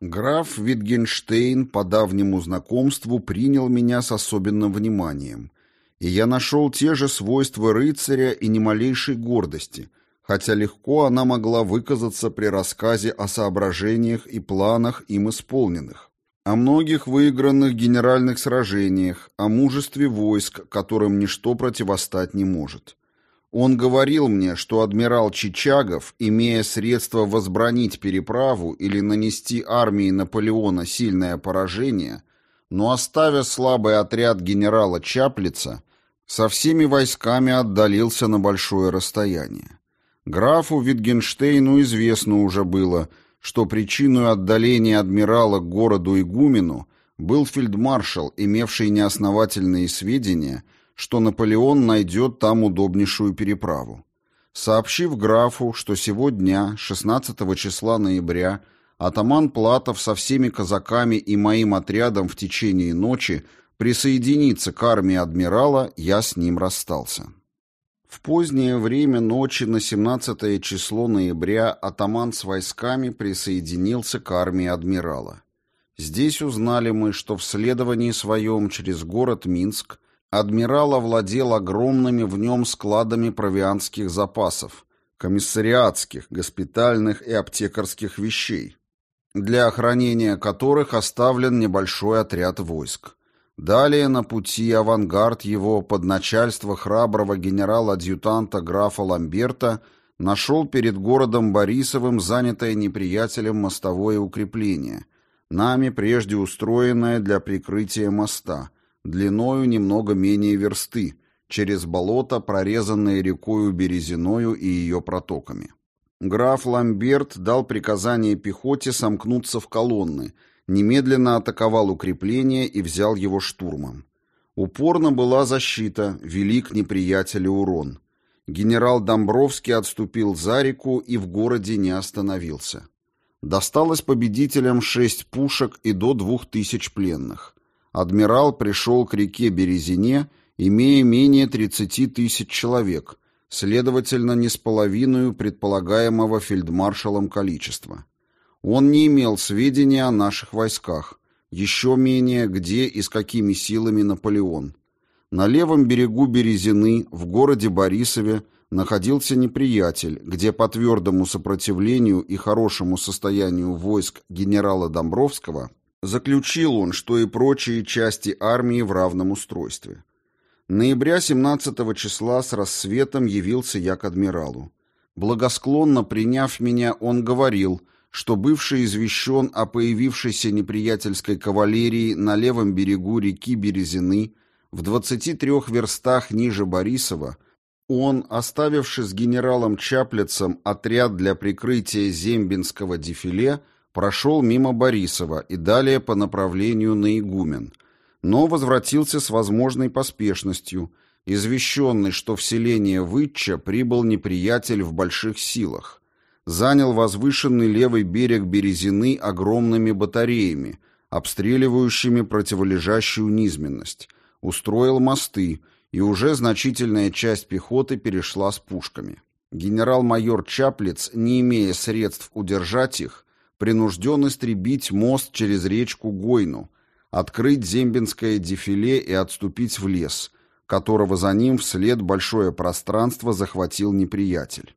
Граф Витгенштейн по давнему знакомству принял меня с особенным вниманием, и я нашел те же свойства рыцаря и ни малейшей гордости, хотя легко она могла выказаться при рассказе о соображениях и планах им исполненных, о многих выигранных генеральных сражениях, о мужестве войск, которым ничто противостать не может. Он говорил мне, что адмирал Чичагов, имея средства возбранить переправу или нанести армии Наполеона сильное поражение, но оставя слабый отряд генерала Чаплица, со всеми войсками отдалился на большое расстояние. Графу Витгенштейну известно уже было, что причиной отдаления адмирала к городу Игумену был фельдмаршал, имевший неосновательные сведения, что Наполеон найдет там удобнейшую переправу. Сообщив графу, что сегодня, 16 числа ноября, атаман Платов со всеми казаками и моим отрядом в течение ночи присоединится к армии адмирала, я с ним расстался. В позднее время ночи на 17 число ноября атаман с войсками присоединился к армии адмирала. Здесь узнали мы, что в следовании своем через город Минск адмирал овладел огромными в нем складами провианских запасов, комиссариатских, госпитальных и аптекарских вещей, для охранения которых оставлен небольшой отряд войск. Далее на пути авангард его под начальство храброго генерала-адъютанта графа Ламберта нашел перед городом Борисовым занятое неприятелем мостовое укрепление, нами прежде устроенное для прикрытия моста, длиною немного менее версты, через болото, прорезанное рекою Березиною и ее протоками. Граф Ламберт дал приказание пехоте сомкнуться в колонны – немедленно атаковал укрепление и взял его штурмом. Упорно была защита, велик неприятелю урон. Генерал Домбровский отступил за реку и в городе не остановился. Досталось победителям шесть пушек и до двух тысяч пленных. Адмирал пришел к реке Березине, имея менее 30 тысяч человек, следовательно, не с половиной предполагаемого фельдмаршалом количества. Он не имел сведения о наших войсках, еще менее, где и с какими силами Наполеон. На левом берегу Березины, в городе Борисове, находился неприятель, где по твердому сопротивлению и хорошему состоянию войск генерала Домбровского заключил он, что и прочие части армии в равном устройстве. Ноября 17 числа с рассветом явился я к адмиралу. Благосклонно приняв меня, он говорил – что бывший извещен о появившейся неприятельской кавалерии на левом берегу реки Березины в 23 верстах ниже Борисова, он, оставивший с генералом Чаплицем отряд для прикрытия зембинского дефиле, прошел мимо Борисова и далее по направлению на Игумен, но возвратился с возможной поспешностью, извещенный, что в селение Вытча прибыл неприятель в больших силах, занял возвышенный левый берег Березины огромными батареями, обстреливающими противолежащую низменность, устроил мосты, и уже значительная часть пехоты перешла с пушками. Генерал-майор Чаплиц, не имея средств удержать их, принужден истребить мост через речку Гойну, открыть зембинское дефиле и отступить в лес, которого за ним вслед большое пространство захватил неприятель.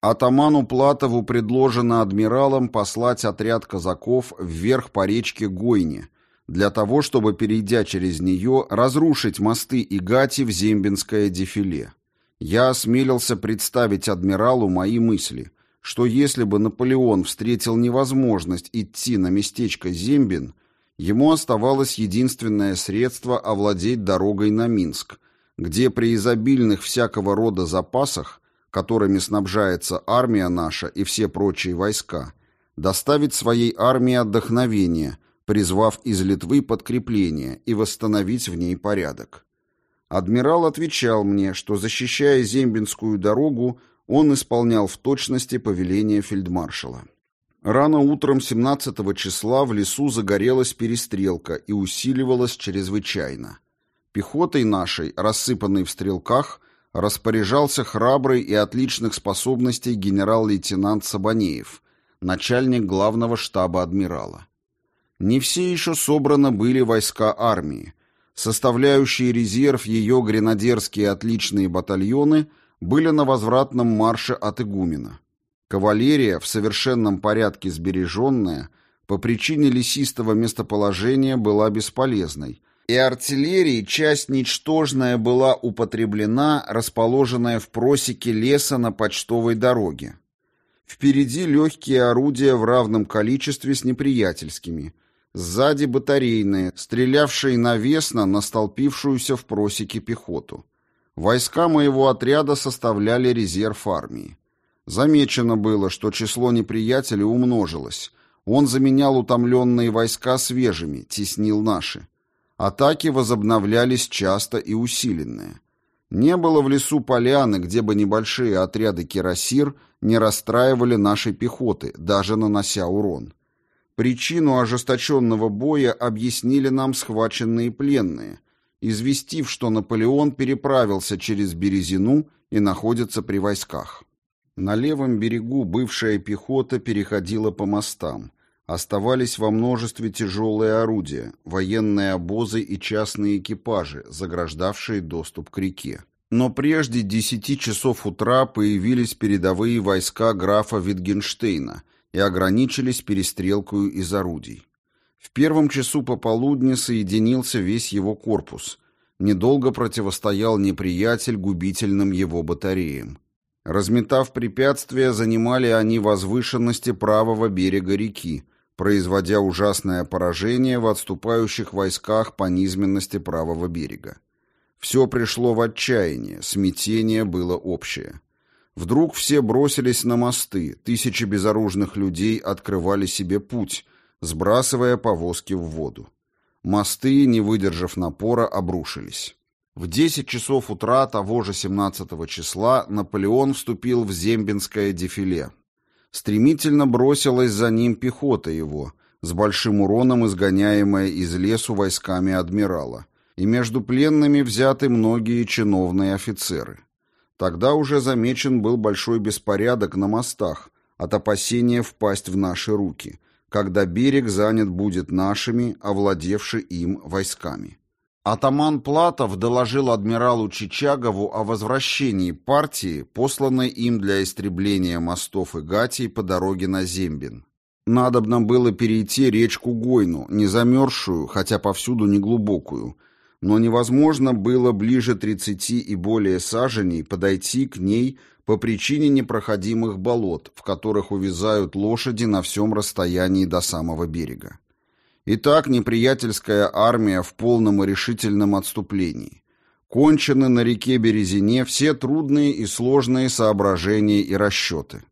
Атаману Платову предложено адмиралом послать отряд казаков вверх по речке Гойне, для того, чтобы, перейдя через нее, разрушить мосты и гати в Зембинское дефиле. Я осмелился представить адмиралу мои мысли, что если бы Наполеон встретил невозможность идти на местечко Зембин, ему оставалось единственное средство овладеть дорогой на Минск, где при изобильных всякого рода запасах которыми снабжается армия наша и все прочие войска, доставить своей армии отдохновение, призвав из Литвы подкрепление и восстановить в ней порядок. Адмирал отвечал мне, что, защищая Зембинскую дорогу, он исполнял в точности повеление фельдмаршала. Рано утром 17 числа в лесу загорелась перестрелка и усиливалась чрезвычайно. Пехотой нашей, рассыпанной в стрелках, распоряжался храбрый и отличных способностей генерал-лейтенант Сабанеев, начальник главного штаба адмирала. Не все еще собраны были войска армии. Составляющие резерв ее гренадерские отличные батальоны были на возвратном марше от Игумена. Кавалерия, в совершенном порядке сбереженная, по причине лесистого местоположения была бесполезной, и артиллерии часть ничтожная была употреблена, расположенная в просеке леса на почтовой дороге. Впереди легкие орудия в равном количестве с неприятельскими – Сзади батарейные, стрелявшие навесно на столпившуюся в просеке пехоту. Войска моего отряда составляли резерв армии. Замечено было, что число неприятелей умножилось. Он заменял утомленные войска свежими, теснил наши. Атаки возобновлялись часто и усиленные. Не было в лесу поляны, где бы небольшие отряды кирасир не расстраивали нашей пехоты, даже нанося урон. Причину ожесточенного боя объяснили нам схваченные пленные, известив, что Наполеон переправился через Березину и находится при войсках. На левом берегу бывшая пехота переходила по мостам. Оставались во множестве тяжелые орудия, военные обозы и частные экипажи, заграждавшие доступ к реке. Но прежде десяти часов утра появились передовые войска графа Витгенштейна – и ограничились перестрелкою из орудий. В первом часу пополудни соединился весь его корпус. Недолго противостоял неприятель губительным его батареям. Разметав препятствия, занимали они возвышенности правого берега реки, производя ужасное поражение в отступающих войсках по низменности правого берега. Все пришло в отчаяние, смятение было общее. Вдруг все бросились на мосты, тысячи безоружных людей открывали себе путь, сбрасывая повозки в воду. Мосты, не выдержав напора, обрушились. В 10 часов утра того же 17 числа Наполеон вступил в Зембинское дефиле. Стремительно бросилась за ним пехота его, с большим уроном изгоняемая из лесу войсками адмирала, и между пленными взяты многие чиновные офицеры. Тогда уже замечен был большой беспорядок на мостах от опасения впасть в наши руки, когда берег занят будет нашими, овладевши им войсками. Атаман Платов доложил адмиралу Чичагову о возвращении партии, посланной им для истребления мостов и гатей по дороге на Зембин. Надобно было перейти речку Гойну, не замерзшую, хотя повсюду неглубокую, но невозможно было ближе 30 и более саженей подойти к ней по причине непроходимых болот, в которых увязают лошади на всем расстоянии до самого берега. Итак, неприятельская армия в полном и решительном отступлении. Кончены на реке Березине все трудные и сложные соображения и расчеты.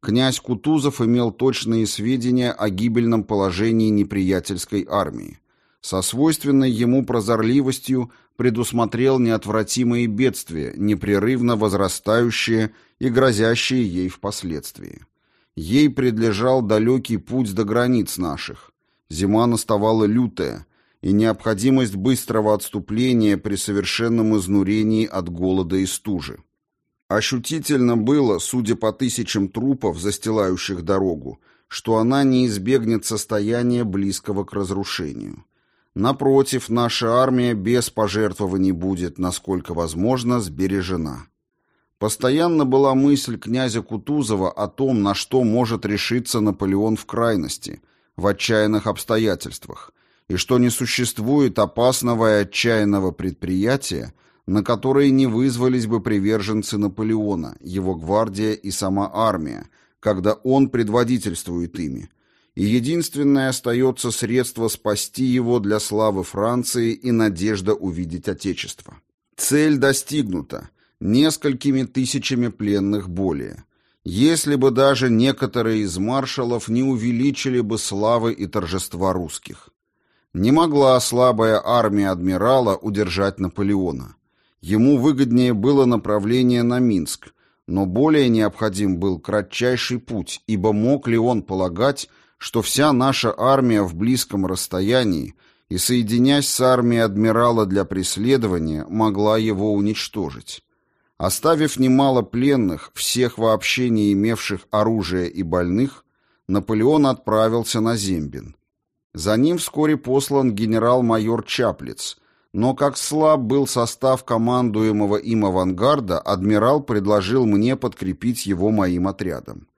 Князь Кутузов имел точные сведения о гибельном положении неприятельской армии со свойственной ему прозорливостью предусмотрел неотвратимые бедствия, непрерывно возрастающие и грозящие ей впоследствии. Ей предлежал далекий путь до границ наших. Зима наставала лютая, и необходимость быстрого отступления при совершенном изнурении от голода и стужи. Ощутительно было, судя по тысячам трупов, застилающих дорогу, что она не избегнет состояния близкого к разрушению. Напротив, наша армия без пожертвований будет, насколько возможно, сбережена. Постоянно была мысль князя Кутузова о том, на что может решиться Наполеон в крайности, в отчаянных обстоятельствах, и что не существует опасного и отчаянного предприятия, на которое не вызвались бы приверженцы Наполеона, его гвардия и сама армия, когда он предводительствует ими, и единственное остается средство спасти его для славы Франции и надежда увидеть Отечество. Цель достигнута, несколькими тысячами пленных более. Если бы даже некоторые из маршалов не увеличили бы славы и торжества русских. Не могла слабая армия адмирала удержать Наполеона. Ему выгоднее было направление на Минск, но более необходим был кратчайший путь, ибо мог ли он полагать, что вся наша армия в близком расстоянии и, соединяясь с армией адмирала для преследования, могла его уничтожить. Оставив немало пленных, всех вообще не имевших оружия и больных, Наполеон отправился на Зембин. За ним вскоре послан генерал-майор Чаплиц, но как слаб был состав командуемого им авангарда, адмирал предложил мне подкрепить его моим отрядом.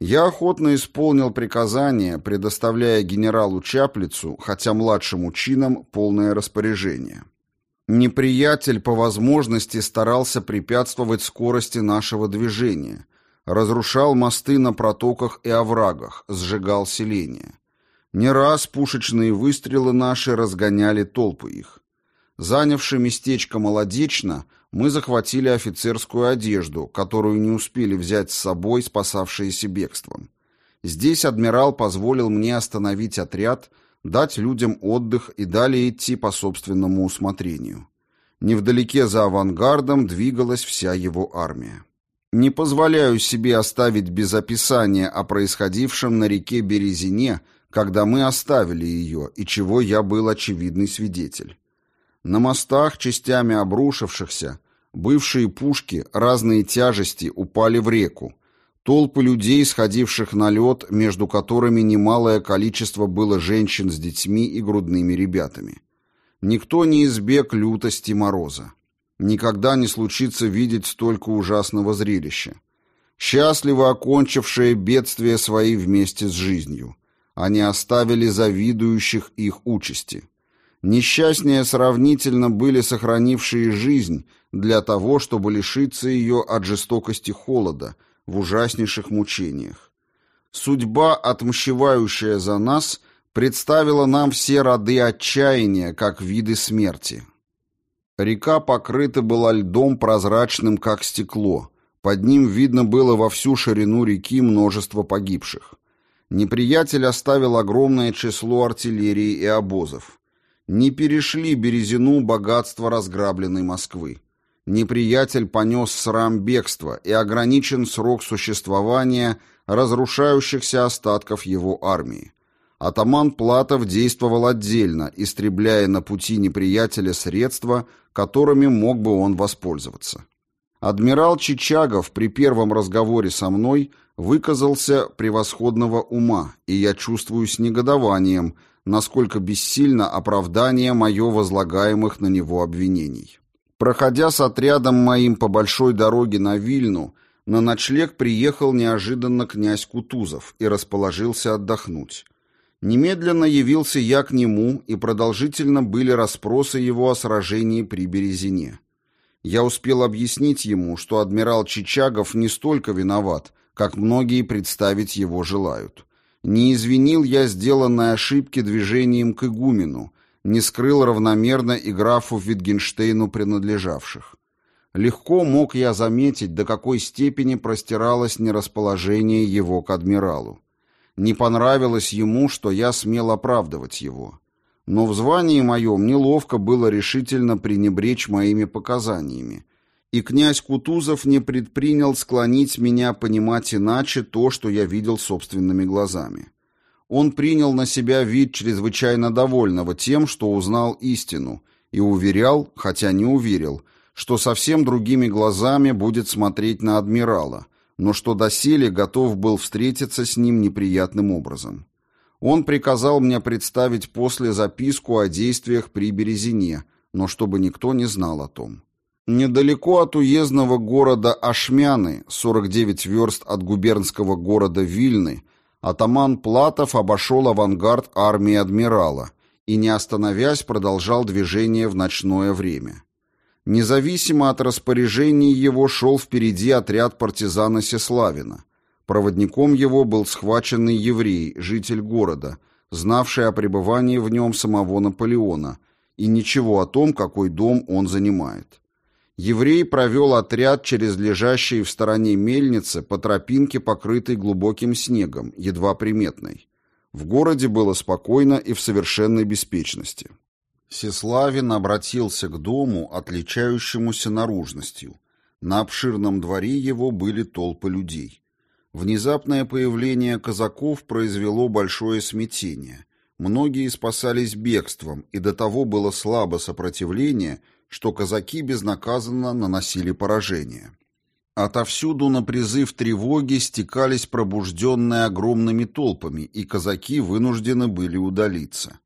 Я охотно исполнил приказание, предоставляя генералу Чаплицу, хотя младшим чинам, полное распоряжение. Неприятель по возможности старался препятствовать скорости нашего движения, разрушал мосты на протоках и оврагах, сжигал селения. Не раз пушечные выстрелы наши разгоняли толпы их. Занявши местечко Молодечно, мы захватили офицерскую одежду, которую не успели взять с собой спасавшиеся бегством. Здесь адмирал позволил мне остановить отряд, дать людям отдых и далее идти по собственному усмотрению. Невдалеке за авангардом двигалась вся его армия. Не позволяю себе оставить без описания о происходившем на реке Березине, когда мы оставили ее, и чего я был очевидный свидетель. На мостах, частями обрушившихся, бывшие пушки, разные тяжести упали в реку. Толпы людей, сходивших на лед, между которыми немалое количество было женщин с детьми и грудными ребятами. Никто не избег лютости мороза. Никогда не случится видеть столько ужасного зрелища. Счастливо окончившие бедствия свои вместе с жизнью. Они оставили завидующих их участи. Несчастнее сравнительно были сохранившие жизнь для того, чтобы лишиться ее от жестокости холода в ужаснейших мучениях. Судьба, отмщевающая за нас, представила нам все роды отчаяния, как виды смерти. Река покрыта была льдом прозрачным, как стекло. Под ним видно было во всю ширину реки множество погибших. Неприятель оставил огромное число артиллерии и обозов не перешли Березину богатства разграбленной Москвы. Неприятель понес срам бегства и ограничен срок существования разрушающихся остатков его армии. Атаман Платов действовал отдельно, истребляя на пути неприятеля средства, которыми мог бы он воспользоваться. Адмирал Чичагов при первом разговоре со мной выказался превосходного ума, и я чувствую с негодованием, насколько бессильно оправдание мое возлагаемых на него обвинений. Проходя с отрядом моим по большой дороге на Вильну, на ночлег приехал неожиданно князь Кутузов и расположился отдохнуть. Немедленно явился я к нему, и продолжительно были расспросы его о сражении при Березине. Я успел объяснить ему, что адмирал Чичагов не столько виноват, как многие представить его желают. Не извинил я сделанной ошибки движением к игумену, не скрыл равномерно и графу Витгенштейну принадлежавших. Легко мог я заметить, до какой степени простиралось нерасположение его к адмиралу. Не понравилось ему, что я смел оправдывать его. Но в звании моем неловко было решительно пренебречь моими показаниями, и князь Кутузов не предпринял склонить меня понимать иначе то, что я видел собственными глазами. Он принял на себя вид чрезвычайно довольного тем, что узнал истину, и уверял, хотя не уверил, что совсем другими глазами будет смотреть на адмирала, но что доселе готов был встретиться с ним неприятным образом. Он приказал мне представить после записку о действиях при Березине, но чтобы никто не знал о том. Недалеко от уездного города Ашмяны, 49 верст от губернского города Вильны, атаман Платов обошел авангард армии адмирала и, не остановясь, продолжал движение в ночное время. Независимо от распоряжений его шел впереди отряд партизана Сеславина. Проводником его был схваченный еврей, житель города, знавший о пребывании в нем самого Наполеона, и ничего о том, какой дом он занимает. Еврей провел отряд через лежащие в стороне мельницы по тропинке, покрытой глубоким снегом, едва приметной. В городе было спокойно и в совершенной беспечности. Сеславин обратился к дому, отличающемуся наружностью. На обширном дворе его были толпы людей. Внезапное появление казаков произвело большое смятение. Многие спасались бегством, и до того было слабо сопротивление – что казаки безнаказанно наносили поражение. Отовсюду на призыв тревоги стекались пробужденные огромными толпами, и казаки вынуждены были удалиться.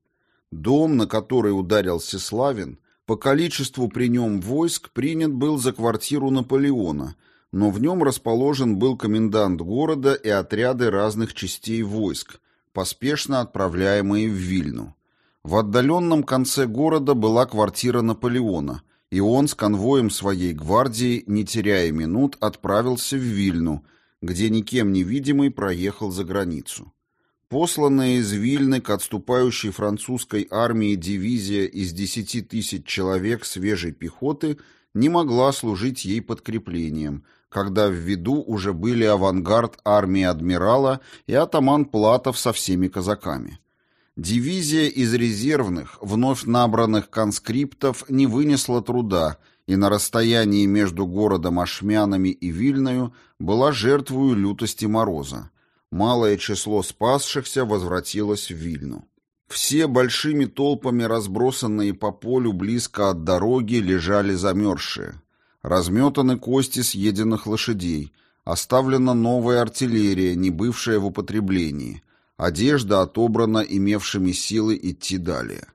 Дом, на который ударил Сеславин, по количеству при нем войск принят был за квартиру Наполеона, но в нем расположен был комендант города и отряды разных частей войск, поспешно отправляемые в Вильну. В отдаленном конце города была квартира Наполеона – и он с конвоем своей гвардии, не теряя минут, отправился в Вильну, где никем не видимый проехал за границу. Посланная из Вильны к отступающей французской армии дивизия из 10 тысяч человек свежей пехоты не могла служить ей подкреплением, когда в виду уже были авангард армии адмирала и атаман Платов со всеми казаками. Дивизия из резервных, вновь набранных конскриптов не вынесла труда и на расстоянии между городом Ашмянами и Вильною была жертвою лютости мороза. Малое число спасшихся возвратилось в Вильну. Все большими толпами разбросанные по полю близко от дороги лежали замерзшие. Разметаны кости съеденных лошадей, оставлена новая артиллерия, не бывшая в употреблении – Одежда отобрана имевшими силы идти далее.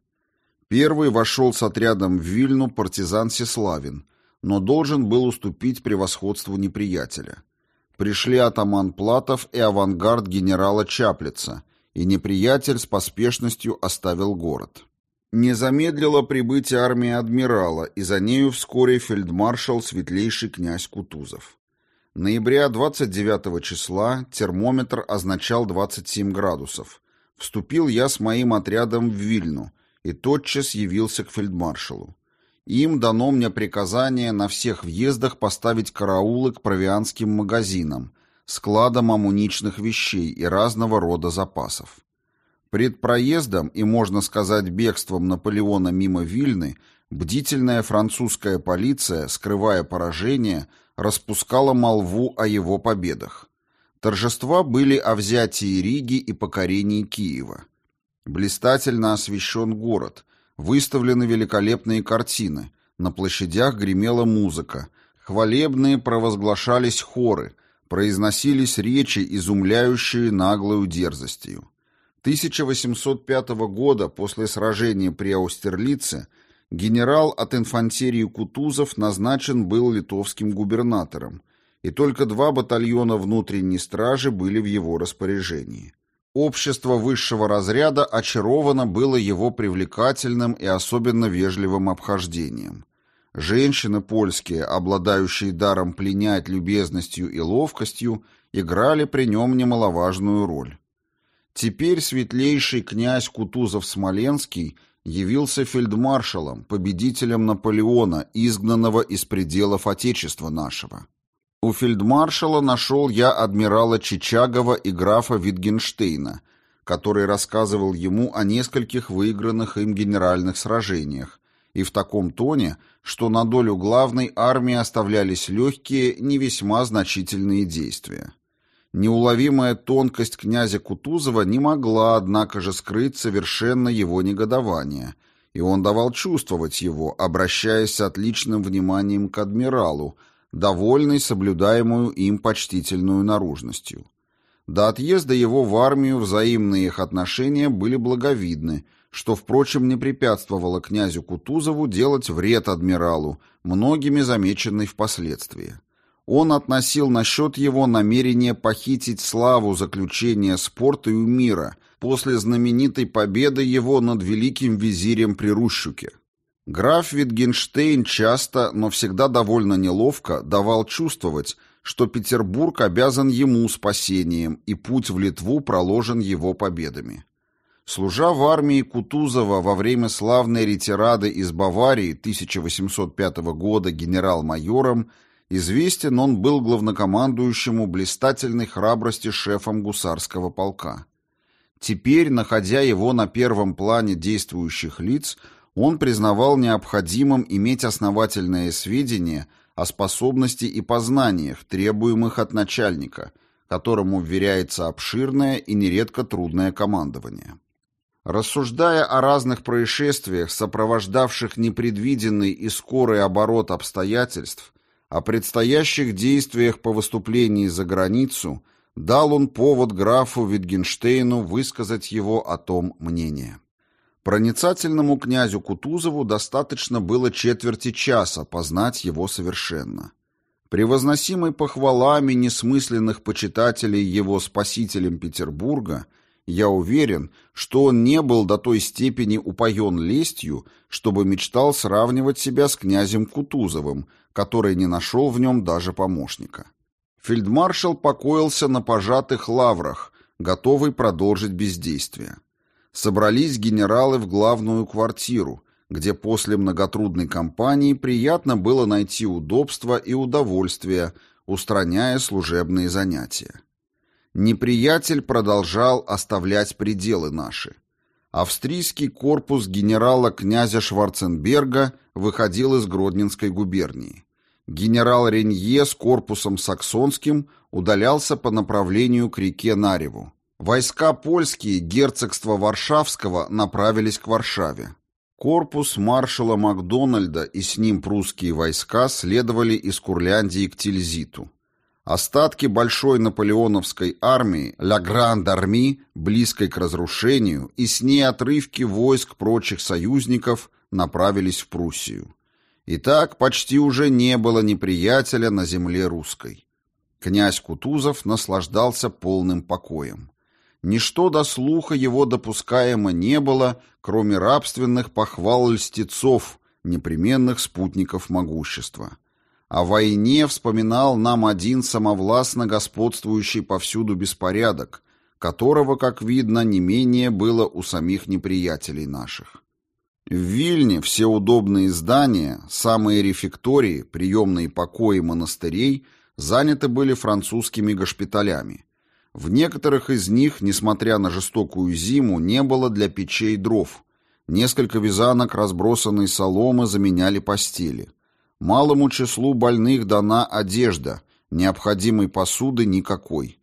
Первый вошел с отрядом в Вильну партизан Сеславин, но должен был уступить превосходству неприятеля. Пришли атаман Платов и авангард генерала Чаплица, и неприятель с поспешностью оставил город. Не замедлило прибытие армии адмирала, и за нею вскоре фельдмаршал светлейший князь Кутузов. Ноября 29 числа термометр означал 27 градусов. Вступил я с моим отрядом в Вильну и тотчас явился к фельдмаршалу. Им дано мне приказание на всех въездах поставить караулы к провианским магазинам, складам амуничных вещей и разного рода запасов. Пред проездом и, можно сказать, бегством Наполеона мимо Вильны, бдительная французская полиция, скрывая поражение, распускала молву о его победах. Торжества были о взятии Риги и покорении Киева. Блистательно освещен город, выставлены великолепные картины, на площадях гремела музыка, хвалебные провозглашались хоры, произносились речи, изумляющие наглою дерзостью. 1805 года, после сражения при Аустерлице, Генерал от инфантерии Кутузов назначен был литовским губернатором, и только два батальона внутренней стражи были в его распоряжении. Общество высшего разряда очаровано было его привлекательным и особенно вежливым обхождением. Женщины польские, обладающие даром пленять любезностью и ловкостью, играли при нем немаловажную роль. Теперь светлейший князь Кутузов-Смоленский явился фельдмаршалом, победителем Наполеона, изгнанного из пределов Отечества нашего. У фельдмаршала нашел я адмирала Чичагова и графа Витгенштейна, который рассказывал ему о нескольких выигранных им генеральных сражениях, и в таком тоне, что на долю главной армии оставлялись легкие, не весьма значительные действия. Неуловимая тонкость князя Кутузова не могла, однако же, скрыть совершенно его негодование, и он давал чувствовать его, обращаясь отличным вниманием к адмиралу, довольный соблюдаемую им почтительную наружностью. До отъезда его в армию взаимные их отношения были благовидны, что, впрочем, не препятствовало князю Кутузову делать вред адмиралу, многими замеченный впоследствии. Он относил насчет его намерения похитить славу заключения спорта и мира после знаменитой победы его над великим визирем при Рущуке. Граф Витгенштейн часто, но всегда довольно неловко, давал чувствовать, что Петербург обязан ему спасением, и путь в Литву проложен его победами. Служа в армии Кутузова во время славной ретирады из Баварии 1805 года генерал-майором, Известен он был главнокомандующему блистательной храбрости шефом гусарского полка. Теперь, находя его на первом плане действующих лиц, он признавал необходимым иметь основательные сведения о способности и познаниях, требуемых от начальника, которому вверяется обширное и нередко трудное командование. Рассуждая о разных происшествиях, сопровождавших непредвиденный и скорый оборот обстоятельств, О предстоящих действиях по выступлении за границу дал он повод графу Витгенштейну высказать его о том мнение. Проницательному князю Кутузову достаточно было четверти часа познать его совершенно. Превозносимый похвалами несмысленных почитателей его спасителем Петербурга, я уверен, что он не был до той степени упоен лестью, чтобы мечтал сравнивать себя с князем Кутузовым, который не нашел в нем даже помощника. Фельдмаршал покоился на пожатых лаврах, готовый продолжить бездействие. Собрались генералы в главную квартиру, где после многотрудной кампании приятно было найти удобство и удовольствие, устраняя служебные занятия. Неприятель продолжал оставлять пределы наши. Австрийский корпус генерала князя Шварценберга выходил из Гродненской губернии. Генерал Ренье с корпусом саксонским удалялся по направлению к реке Нареву. Войска польские герцогства Варшавского направились к Варшаве. Корпус маршала Макдональда и с ним прусские войска следовали из Курляндии к Тильзиту. Остатки большой наполеоновской армии «Ля Гранд Арми», близкой к разрушению, и с ней отрывки войск прочих союзников направились в Пруссию. И так почти уже не было неприятеля на земле русской. Князь Кутузов наслаждался полным покоем. Ничто до слуха его допускаемо не было, кроме рабственных похвал льстецов, непременных спутников могущества. О войне вспоминал нам один самовластно господствующий повсюду беспорядок, которого, как видно, не менее было у самих неприятелей наших. В Вильне все удобные здания, самые рефектории, приемные покои монастырей заняты были французскими госпиталями. В некоторых из них, несмотря на жестокую зиму, не было для печей дров. Несколько вязанок разбросанной соломы заменяли постели. Малому числу больных дана одежда, необходимой посуды никакой.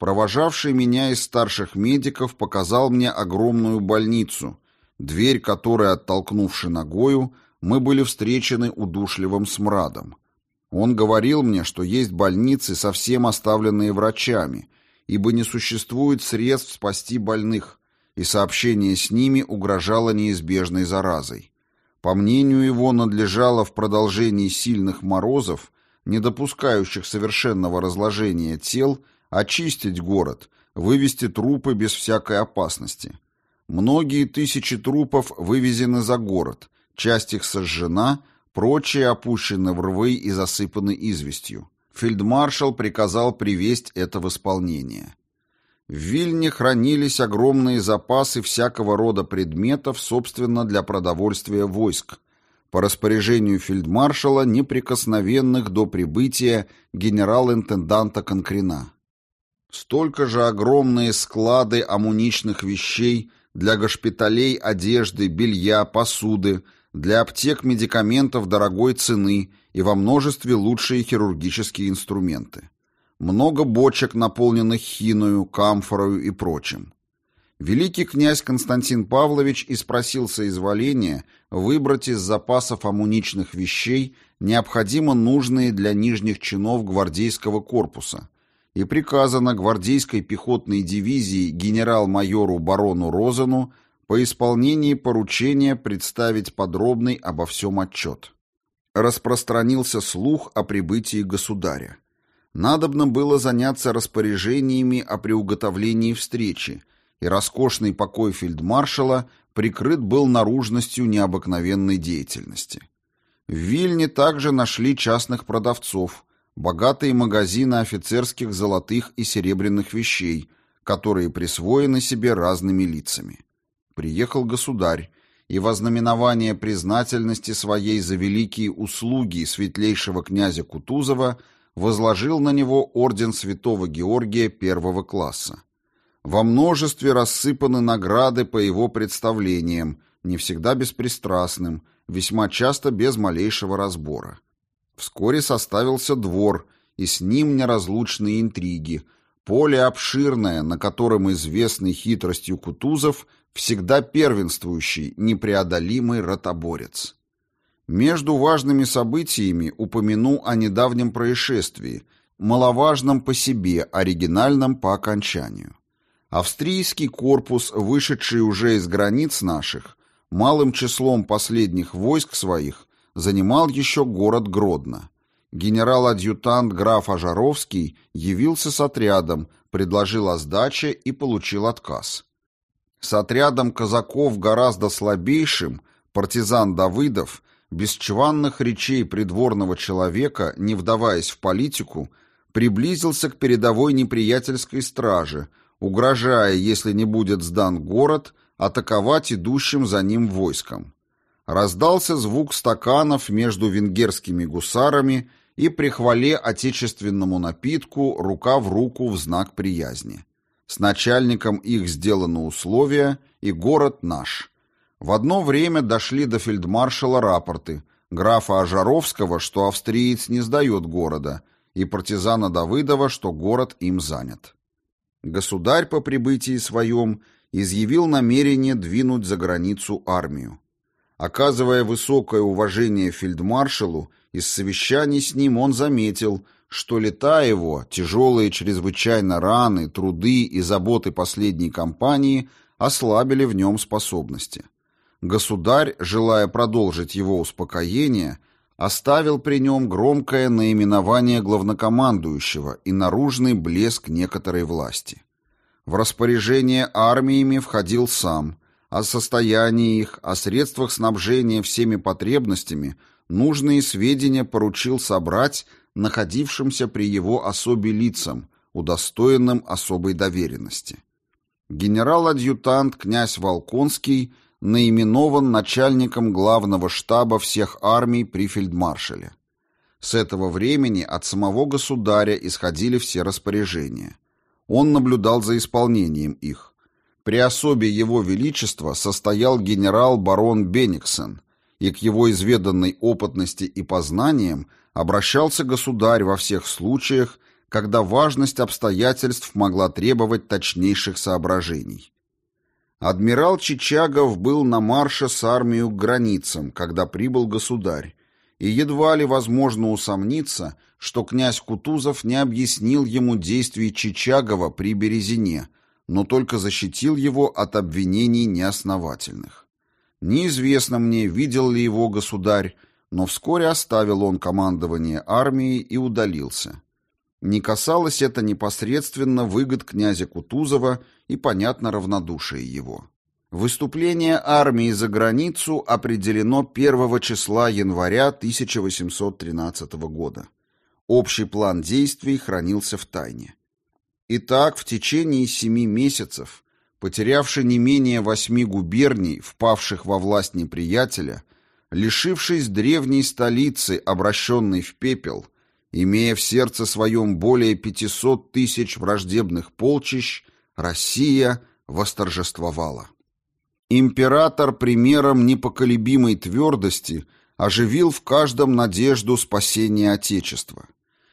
Провожавший меня из старших медиков показал мне огромную больницу, дверь которой, оттолкнувши ногою, мы были встречены удушливым смрадом. Он говорил мне, что есть больницы, совсем оставленные врачами, ибо не существует средств спасти больных, и сообщение с ними угрожало неизбежной заразой. По мнению его, надлежало в продолжении сильных морозов, не допускающих совершенного разложения тел, очистить город, вывести трупы без всякой опасности. Многие тысячи трупов вывезены за город, часть их сожжена, прочие опущены в рвы и засыпаны известью. Фельдмаршал приказал привесть это в исполнение. В Вильне хранились огромные запасы всякого рода предметов, собственно, для продовольствия войск, по распоряжению фельдмаршала, неприкосновенных до прибытия генерал-интенданта Конкрина. Столько же огромные склады амуничных вещей для госпиталей одежды, белья, посуды, для аптек медикаментов дорогой цены и во множестве лучшие хирургические инструменты. Много бочек, наполненных хиною, камфорою и прочим. Великий князь Константин Павлович и спросил соизволения выбрать из запасов амуничных вещей необходимо нужные для нижних чинов гвардейского корпуса и приказано гвардейской пехотной дивизии генерал-майору барону Розену по исполнении поручения представить подробный обо всем отчет распространился слух о прибытии государя. Надобно было заняться распоряжениями о приуготовлении встречи, и роскошный покой фельдмаршала прикрыт был наружностью необыкновенной деятельности. В Вильне также нашли частных продавцов, богатые магазины офицерских золотых и серебряных вещей, которые присвоены себе разными лицами. Приехал государь, и во знаменование признательности своей за великие услуги светлейшего князя Кутузова возложил на него орден святого Георгия первого класса. Во множестве рассыпаны награды по его представлениям, не всегда беспристрастным, весьма часто без малейшего разбора. Вскоре составился двор, и с ним неразлучные интриги, поле обширное, на котором известный хитростью Кутузов – всегда первенствующий, непреодолимый ротоборец. Между важными событиями упомяну о недавнем происшествии, маловажном по себе, оригинальном по окончанию. Австрийский корпус, вышедший уже из границ наших, малым числом последних войск своих, занимал еще город Гродно. Генерал-адъютант граф Ажаровский явился с отрядом, предложил о сдаче и получил отказ. С отрядом казаков гораздо слабейшим, партизан Давыдов, без чванных речей придворного человека, не вдаваясь в политику, приблизился к передовой неприятельской страже, угрожая, если не будет сдан город, атаковать идущим за ним войском. Раздался звук стаканов между венгерскими гусарами и при хвале отечественному напитку рука в руку в знак приязни. С начальником их сделано условие, и город наш. В одно время дошли до фельдмаршала рапорты графа Ажаровского, что австриец не сдает города, и партизана Давыдова, что город им занят. Государь по прибытии своем изъявил намерение двинуть за границу армию. Оказывая высокое уважение фельдмаршалу, из совещаний с ним он заметил, что лета его, тяжелые чрезвычайно раны, труды и заботы последней кампании ослабили в нем способности. Государь, желая продолжить его успокоение, оставил при нем громкое наименование главнокомандующего и наружный блеск некоторой власти. В распоряжение армиями входил сам, о состоянии их, о средствах снабжения всеми потребностями нужные сведения поручил собрать находившимся при его особе лицам, удостоенным особой доверенности. Генерал-адъютант князь Волконский наименован начальником главного штаба всех армий при фельдмаршале. С этого времени от самого государя исходили все распоряжения. Он наблюдал за исполнением их. При особе его величества состоял генерал-барон Бениксен, и к его изведанной опытности и познаниям обращался государь во всех случаях, когда важность обстоятельств могла требовать точнейших соображений. Адмирал Чичагов был на марше с армией к границам, когда прибыл государь, и едва ли возможно усомниться, что князь Кутузов не объяснил ему действий Чичагова при Березине – но только защитил его от обвинений неосновательных. Неизвестно мне, видел ли его государь, но вскоре оставил он командование армией и удалился. Не касалось это непосредственно выгод князя Кутузова и, понятно, равнодушие его. Выступление армии за границу определено 1 числа января 1813 года. Общий план действий хранился в тайне. Итак, в течение семи месяцев, потерявший не менее восьми губерний, впавших во власть неприятеля, лишившись древней столицы, обращенной в пепел, имея в сердце своем более пятисот тысяч враждебных полчищ, Россия восторжествовала. Император примером непоколебимой твердости оживил в каждом надежду спасения Отечества.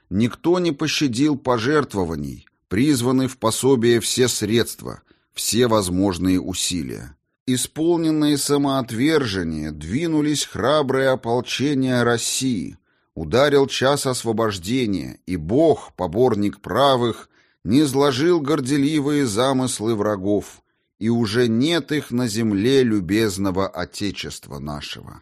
Никто не пощадил пожертвований, призваны в пособие все средства, все возможные усилия. Исполненные самоотвержения двинулись храбрые ополчения России, ударил час освобождения, и Бог, поборник правых, не сложил горделивые замыслы врагов, и уже нет их на земле любезного Отечества нашего.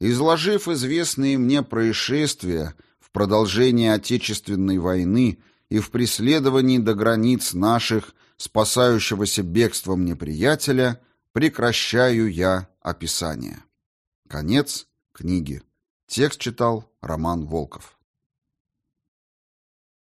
Изложив известные мне происшествия в продолжение Отечественной войны, и в преследовании до границ наших, спасающегося бегством неприятеля, прекращаю я описание. Конец книги. Текст читал Роман Волков.